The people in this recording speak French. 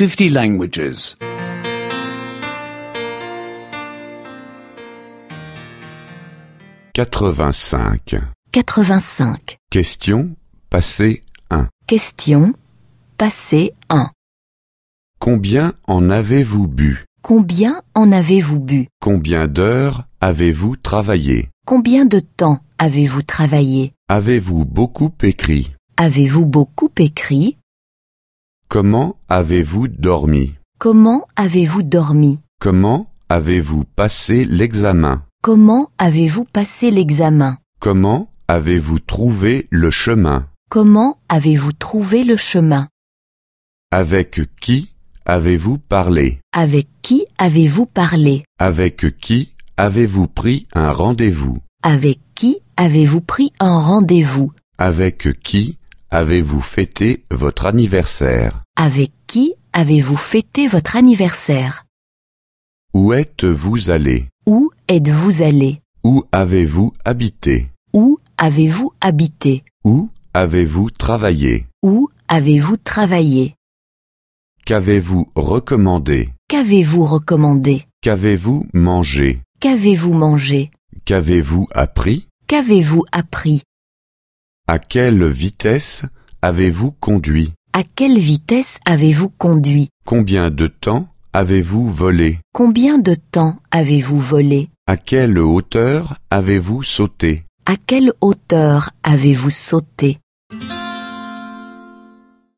50 languages. 85. 85. Question passé 1. Question. Passé 1. Combien en avez-vous bu? Combien en avez-vous bu? Combien d'heures avez-vous travaillé? Combien de temps avez-vous travaillé? Avez-vous beaucoup écrit? Avez-vous beaucoup écrit? Comment avez-vous dormi? Comment avez-vous dormi? Comment avez-vous passé l'examen? Comment avez-vous passé l'examen? Comment avez-vous trouvé le chemin? Comment avez-vous trouvé le chemin? Avec qui avez-vous parlé? Avec qui avez-vous parlé? Avec qui avez-vous pris un rendez-vous? Avec qui avez-vous pris un rendez-vous? Avec qui avez-vous fêté votre anniversaire? Avec qui avez-vous fêté votre anniversaire? Où êtes-vous allé? Où êtes-vous allé? Où avez-vous habité? Où avez-vous habité? Où avez-vous travaillé? Où avez-vous travaillé? Qu'avez-vous recommandé? Qu'avez-vous recommandé? Qu'avez-vous mangé? Qu'avez-vous mangé? Qu'avez-vous appris? Qu'avez-vous appris? À quelle vitesse avez-vous conduit? À quelle vitesse avez-vous conduit? Combien de temps avez-vous volé? Combien de temps avez-vous volé? À quelle hauteur avez-vous sauté? À quelle hauteur avez-vous sauté?